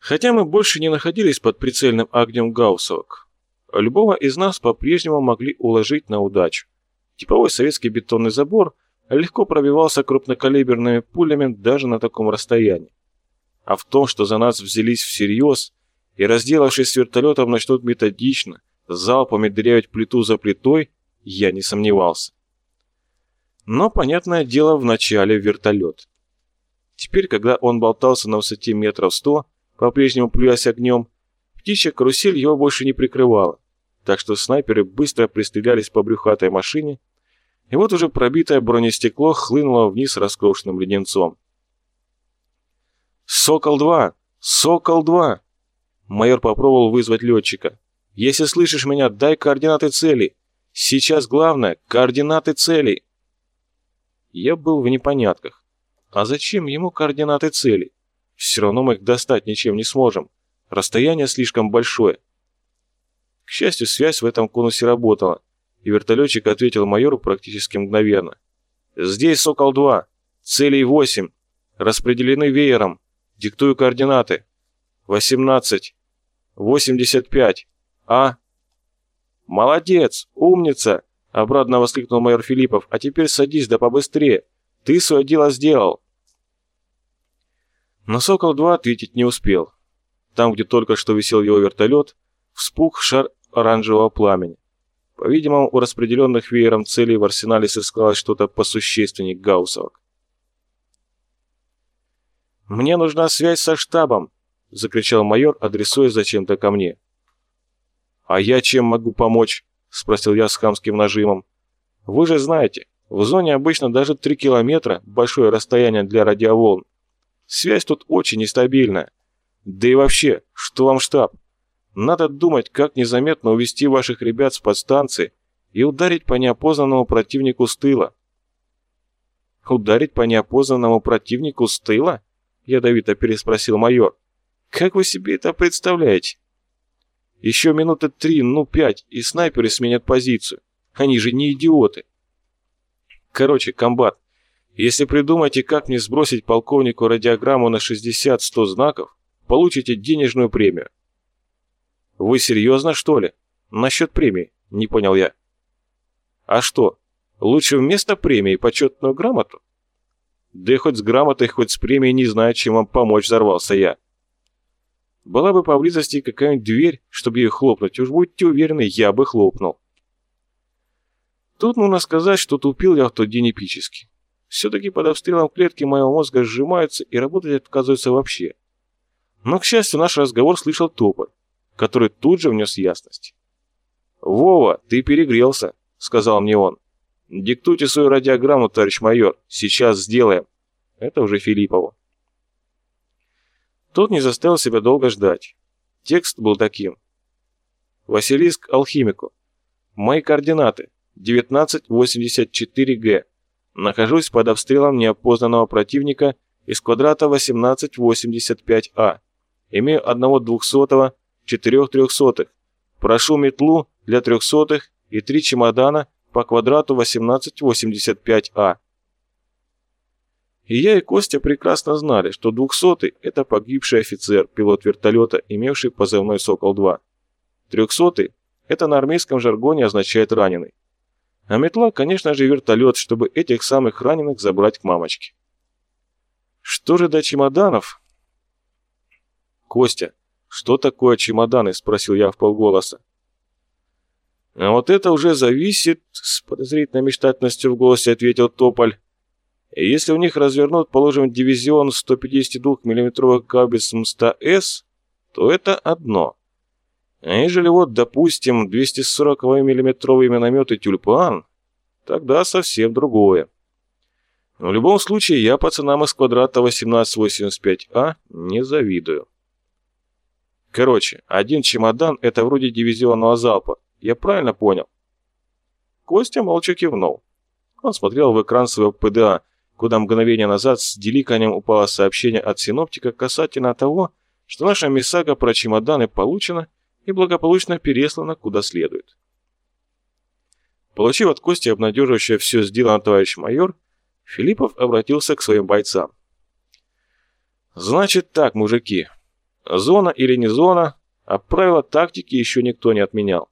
Хотя мы больше не находились под прицельным огнем гауссовок, любого из нас по-прежнему могли уложить на удачу. Типовой советский бетонный забор легко пробивался крупнокалиберными пулями даже на таком расстоянии. А в том, что за нас взялись всерьез и, разделавшись с вертолетом, начнут методично, залпами дырявить плиту за плитой, я не сомневался. Но, понятное дело, вначале вертолет. Теперь, когда он болтался на высоте метров сто, по-прежнему плюясь огнем, птичья карусель его больше не прикрывала, так что снайперы быстро пристрелялись по брюхатой машине, и вот уже пробитое бронестекло хлынуло вниз раскрошенным леденцом. «Сокол-2! Сокол-2!» Майор попробовал вызвать летчика. «Если слышишь меня, дай координаты цели. Сейчас главное — координаты цели». Я был в непонятках. А зачем ему координаты цели? Все равно мы их достать ничем не сможем. Расстояние слишком большое. К счастью, связь в этом конусе работала, и вертолетчик ответил майору практически мгновенно. «Здесь Сокол-2. Целей 8. Распределены веером. Диктую координаты. 18. 85. А?» «Молодец! Умница!» — обратно воскликнул майор Филиппов. «А теперь садись, да побыстрее. Ты свое дело сделал. Но «Сокол-2» ответить не успел. Там, где только что висел его вертолет, вспух шар оранжевого пламени. По-видимому, у распределенных веером целей в арсенале сыскалось что-то посущественнее гауссовок. «Мне нужна связь со штабом!» — закричал майор, адресуя зачем-то ко мне. «А я чем могу помочь?» — спросил я с хамским нажимом. «Вы же знаете, в зоне обычно даже три километра — большое расстояние для радиоволн. Связь тут очень нестабильная. Да и вообще, что вам штаб? Надо думать, как незаметно увести ваших ребят с подстанции и ударить по неопознанному противнику с тыла. «Ударить по неопознанному противнику с тыла?» — ядовито переспросил майор. «Как вы себе это представляете?» «Еще минуты три, ну пять, и снайперы сменят позицию. Они же не идиоты». «Короче, комбат, если придумаете, как мне сбросить полковнику радиограмму на 60-100 знаков, получите денежную премию. Вы серьезно, что ли? Насчет премии, не понял я. А что, лучше вместо премии почетную грамоту? Да хоть с грамотой, хоть с премией не знаю, чем вам помочь, взорвался я. Была бы поблизости какая-нибудь дверь, чтобы ее хлопнуть, уж будьте уверены, я бы хлопнул. Тут нужно сказать, что тупил я в тот день эпически. Все-таки под обстрелом клетки моего мозга сжимаются и работать отказываются вообще. Но, к счастью, наш разговор слышал Тополь, который тут же внес ясность. «Вова, ты перегрелся», — сказал мне он. «Диктуйте свою радиограмму, товарищ майор. Сейчас сделаем». Это уже Филиппову. Тот не заставил себя долго ждать. Текст был таким. «Василиск алхимику. Мои координаты. 1984Г. Нахожусь под обстрелом неопознанного противника из квадрата 1885А. Имею одного двухсотого, четырех трехсотых. Прошу метлу для трехсотых и три чемодана по квадрату 1885А. И я и Костя прекрасно знали, что двухсотый – это погибший офицер, пилот вертолета, имевший позывной «Сокол-2». Трехсотый – это на армейском жаргоне означает «раненый». А метла, конечно же, вертолет, чтобы этих самых раненых забрать к мамочке. Что же до чемоданов? Костя, что такое чемоданы? Спросил я в полголоса. А вот это уже зависит, с подозрительной мечтательностью в голосе ответил Тополь. Если у них развернут, положим, дивизион 152 миллиметровых гаубиц МСТ-С, то это одно. А ежели вот, допустим, 240 миллиметровые минометы «Тюльпан», тогда совсем другое. Но в любом случае, я пацанам из квадрата 1885А не завидую. Короче, один чемодан — это вроде дивизионного залпа. Я правильно понял? Костя молча кивнул. Он смотрел в экран своего ПДА, куда мгновение назад с деликанием упало сообщение от синоптика касательно того, что наша МИСАГа про чемоданы получена и благополучно переслана куда следует. Получив от Кости обнадеживающее все сделано товарищ майор, Филиппов обратился к своим бойцам. «Значит так, мужики, Зона или не зона, а правила тактики еще никто не отменял.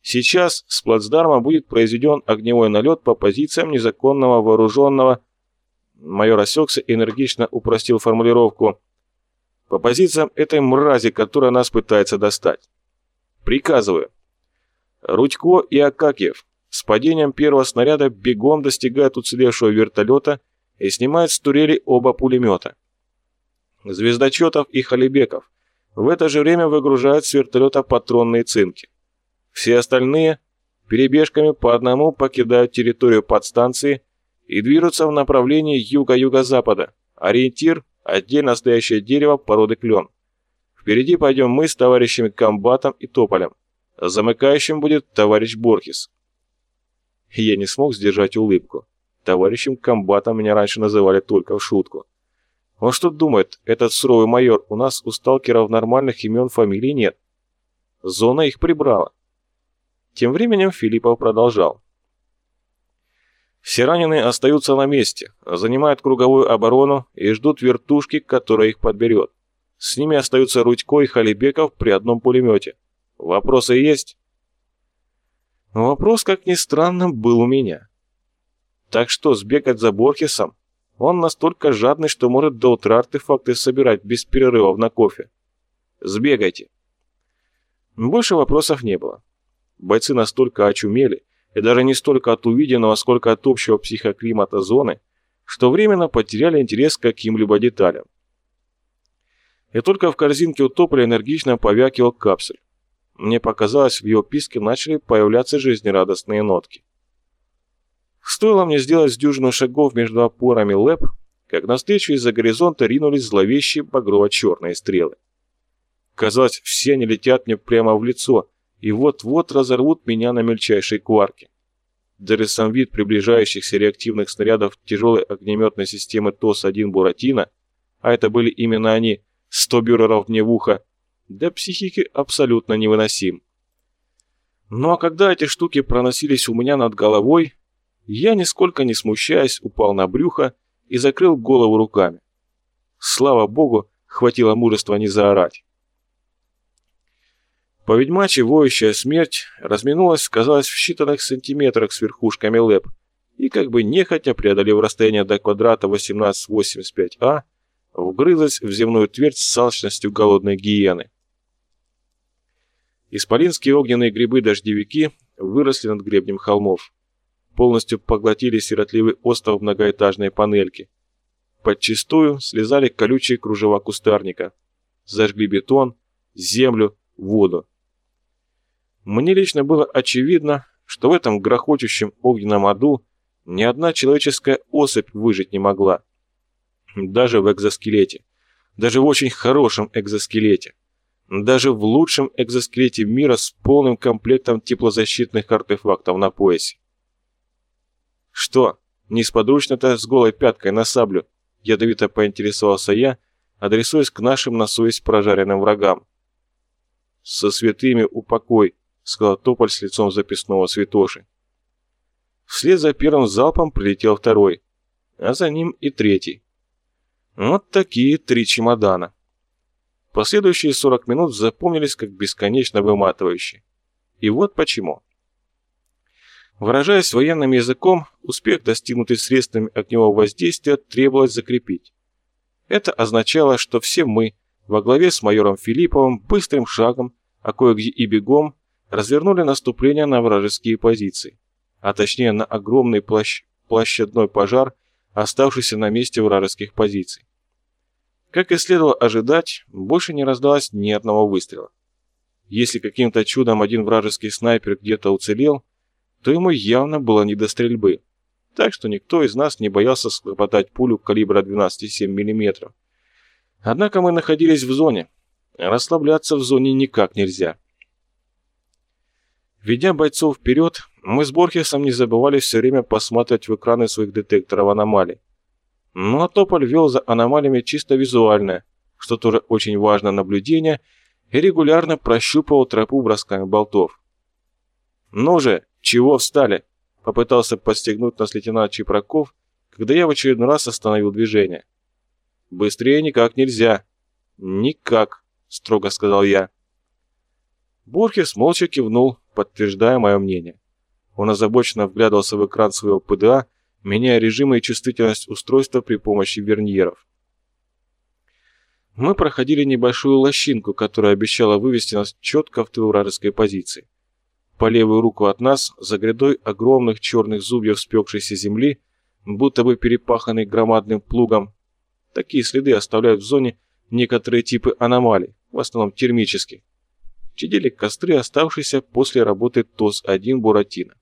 Сейчас с плацдарма будет произведен огневой налет по позициям незаконного вооруженного... Майор осекся и энергично упростил формулировку. По позициям этой мрази, которая нас пытается достать. Приказываю. Рудько и Акакиев с падением первого снаряда бегом достигают уцелевшего вертолета и снимают с турели оба пулемета. Звездочетов и Халибеков в это же время выгружают с вертолета патронные цинки. Все остальные перебежками по одному покидают территорию подстанции и движутся в направлении юга-юго-запада. Ориентир – отдельно стоящее дерево породы клен. Впереди пойдем мы с товарищами Комбатом и Тополем. Замыкающим будет товарищ Борхес. Я не смог сдержать улыбку. Товарищем Комбатом меня раньше называли только в шутку. Он что думает, этот суровый майор, у нас у сталкеров нормальных имен фамилий нет. Зона их прибрала. Тем временем Филиппов продолжал. Все раненые остаются на месте, занимают круговую оборону и ждут вертушки, которая их подберет. С ними остаются Рудько и Халибеков при одном пулемете. Вопросы есть? Вопрос, как ни странно, был у меня. Так что, сбегать за Борхесом? Он настолько жадный, что может до утра артефакты собирать без перерывов на кофе. Сбегайте. Больше вопросов не было. Бойцы настолько очумели, и даже не столько от увиденного, сколько от общего психоклимата зоны, что временно потеряли интерес к каким-либо деталям. И только в корзинке у тополя энергично повякивал капсуль. Мне показалось, в его писке начали появляться жизнерадостные нотки. Стоило мне сделать дюжину шагов между опорами лэп, как навстречу из-за горизонта ринулись зловещие багрово-черные стрелы. Казалось, все они летят мне прямо в лицо и вот-вот разорвут меня на мельчайшие кварки. Даже сам вид приближающихся реактивных снарядов тяжелой огнеметной системы ТОС-1 «Буратино», а это были именно они, сто бюреров мне в ухо, для психики абсолютно невыносим. Ну а когда эти штуки проносились у меня над головой, я, нисколько не смущаясь, упал на брюхо и закрыл голову руками. Слава богу, хватило мужества не заорать. По ведьмаче воющая смерть разминулась, казалось, в считанных сантиметрах с верхушками лэп, и как бы нехотя, преодолев расстояние до квадрата 1885А, вгрызлась в земную твердь с алчностью голодной гиены. Исполинские огненные грибы-дождевики выросли над гребнем холмов полностью поглотили сиротливый остров многоэтажной панельки. Подчистую слезали колючие кружева кустарника. Зажгли бетон, землю, воду. Мне лично было очевидно, что в этом грохочущем огненном аду ни одна человеческая особь выжить не могла. Даже в экзоскелете. Даже в очень хорошем экзоскелете. Даже в лучшем экзоскелете мира с полным комплектом теплозащитных артефактов на поясе. «Что, несподручно-то с голой пяткой на саблю?» Ядовито поинтересовался я, адресуясь к нашим на совесть прожаренным врагам. «Со святыми упокой», — сказал Тополь с лицом записного святоши. Вслед за первым залпом прилетел второй, а за ним и третий. Вот такие три чемодана. Последующие 40 минут запомнились как бесконечно выматывающие. И вот почему. Выражаясь военным языком, успех, достигнутый средствами огневого воздействия, требовалось закрепить. Это означало, что все мы, во главе с майором Филипповым, быстрым шагом, а кое-где и бегом, развернули наступление на вражеские позиции, а точнее на огромный площ... площадной пожар, оставшийся на месте вражеских позиций. Как и следовало ожидать, больше не раздалось ни одного выстрела. Если каким-то чудом один вражеский снайпер где-то уцелел, то ему явно было не до стрельбы. Так что никто из нас не боялся схлопотать пулю калибра 12,7 мм. Однако мы находились в зоне. Расслабляться в зоне никак нельзя. Ведя бойцов вперед, мы с Борхесом не забывали все время посматривать в экраны своих детекторов аномалий. Ну а Тополь вел за аномалиями чисто визуальное, что тоже очень важно наблюдение, и регулярно прощупывал тропу бросками болтов. «Ну же, чего встали?» — попытался подстегнуть нас лейтенант Чепраков, когда я в очередной раз остановил движение. «Быстрее никак нельзя». «Никак», — строго сказал я. Борхес молча кивнул, подтверждая мое мнение. Он озабоченно вглядывался в экран своего ПДА, меняя режимы и чувствительность устройства при помощи верньеров. Мы проходили небольшую лощинку, которая обещала вывести нас четко в тыл вражеской позиции. По левую руку от нас, за грядой огромных черных зубьев спекшейся земли, будто бы перепаханный громадным плугом, такие следы оставляют в зоне некоторые типы аномалий, в основном термических. Чадили костры, оставшиеся после работы ТОС-1 Буратино.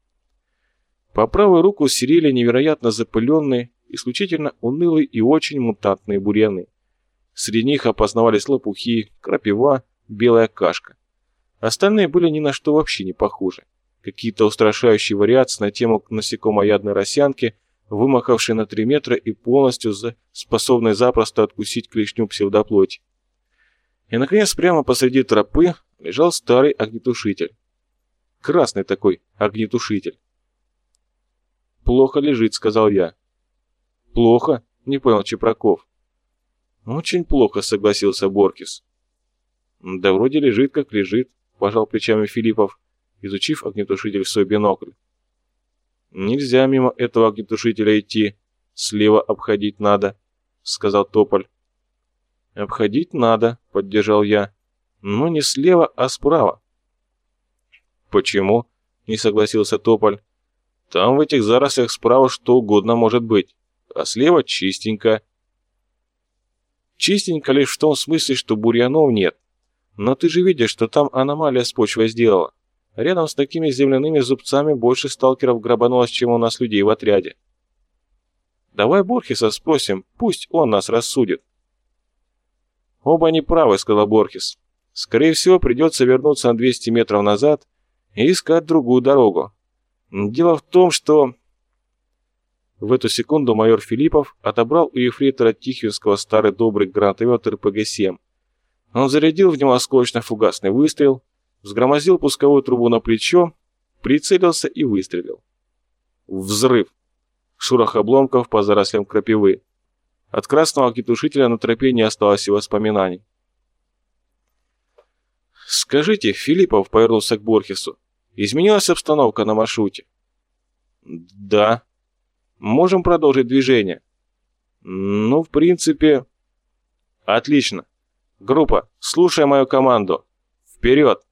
По правую руку серели невероятно запыленные, исключительно унылые и очень мутантные бурьяны. Среди них опознавались лопухи, крапива, белая кашка. Остальные были ни на что вообще не похожи. Какие-то устрашающие вариации на тему насекомоядной росянки, вымахавшие на 3 метра и полностью за... способные запросто откусить клешню псевдоплоти. И, наконец, прямо посреди тропы лежал старый огнетушитель. Красный такой огнетушитель. «Плохо лежит», — сказал я. «Плохо?» — не понял Чепраков. «Очень плохо», — согласился Боркис. «Да вроде лежит, как лежит», — пожал плечами Филиппов, изучив огнетушитель в свой бинокль. «Нельзя мимо этого огнетушителя идти, слева обходить надо», — сказал Тополь. «Обходить надо», — поддержал я, — «но не слева, а справа». «Почему?» — не согласился Тополь. «Там в этих зарослях справа что угодно может быть, а слева чистенько». Чистенько лишь в том смысле, что бурьянов нет. Но ты же видишь, что там аномалия с почвой сделала. Рядом с такими земляными зубцами больше сталкеров грабанулось, чем у нас людей в отряде. Давай Борхеса спросим, пусть он нас рассудит. Оба не правы, сказал Борхес. Скорее всего, придется вернуться на 200 метров назад и искать другую дорогу. Дело в том, что... В эту секунду майор Филиппов отобрал у ефрейтора Тихвинского старый добрый гранатомет РПГ-7. Он зарядил в него осколочно-фугасный выстрел, взгромозил пусковую трубу на плечо, прицелился и выстрелил. Взрыв. Шурах обломков по зарослям крапивы. От красного огнетушителя на тропе не осталось и воспоминаний. «Скажите, Филиппов повернулся к Борхесу, изменилась обстановка на маршруте?» «Да», Можем продолжить движение? Ну, в принципе... Отлично. Группа, слушай мою команду. Вперед.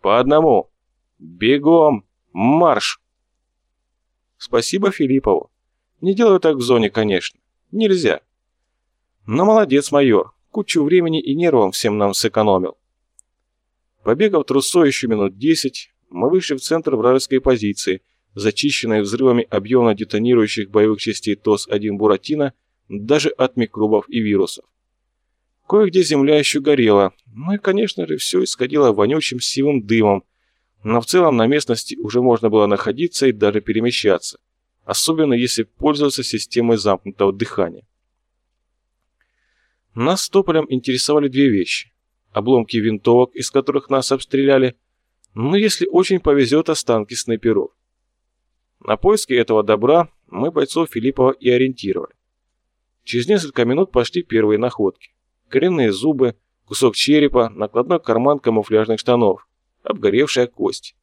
По одному. Бегом. Марш. Спасибо Филиппову. Не делаю так в зоне, конечно. Нельзя. Но молодец, майор. Кучу времени и нервов всем нам сэкономил. Побегав трусой еще минут десять, мы вышли в центр вражеской позиции – зачищенной взрывами объемно детонирующих боевых частей ТОС-1 «Буратино» даже от микробов и вирусов. Кое-где земля еще горела, ну и, конечно же, все исходило вонючим сивым дымом, но в целом на местности уже можно было находиться и даже перемещаться, особенно если пользоваться системой замкнутого дыхания. Нас с Тополем интересовали две вещи. Обломки винтовок, из которых нас обстреляли, ну если очень повезет, останки снайперов. На поиски этого добра мы бойцов Филиппова и ориентировали. Через несколько минут пошли первые находки. Коренные зубы, кусок черепа, накладной карман камуфляжных штанов, обгоревшая кость.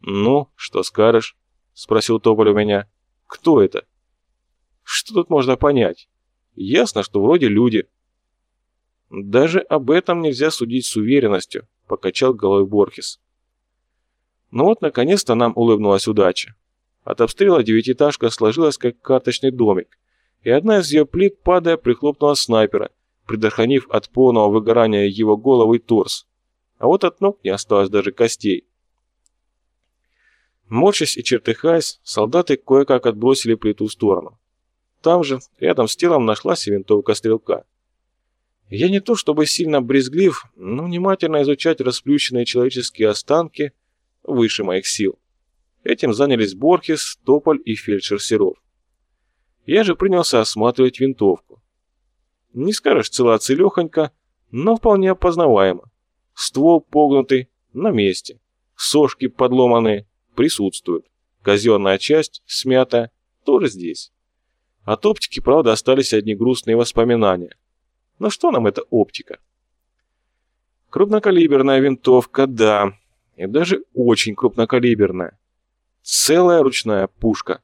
«Ну, что скажешь?» — спросил Тополь у меня. «Кто это?» «Что тут можно понять? Ясно, что вроде люди». «Даже об этом нельзя судить с уверенностью», — покачал головой Борхес. Ну вот, наконец-то нам улыбнулась удача. От обстрела девятиэтажка сложилась как карточный домик, и одна из ее плит, падая, прихлопнула снайпера, предохранив от полного выгорания его голову и торс. А вот от ног не осталось даже костей. Морщась и чертыхаясь, солдаты кое-как отбросили плиту в сторону. Там же, рядом с телом, нашлась и винтовка стрелка. Я не то чтобы сильно брезглив, но внимательно изучать расплющенные человеческие останки выше моих сил. Этим занялись Борхес, Тополь и фельдшер Серов. Я же принялся осматривать винтовку. Не скажешь цела-целехонька, но вполне опознаваемо. Ствол погнутый, на месте. Сошки подломанные, присутствуют. Казенная часть, смятая, тоже здесь. От оптики, правда, остались одни грустные воспоминания. Но что нам эта оптика? Крупнокалиберная винтовка, да. И даже очень крупнокалиберная. Целая ручная пушка.